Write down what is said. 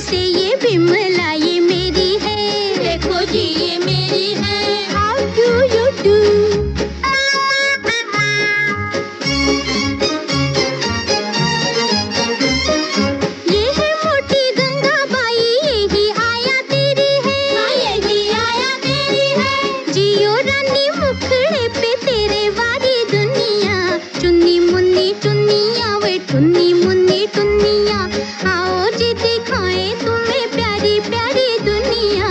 से ये बिमलाई mía.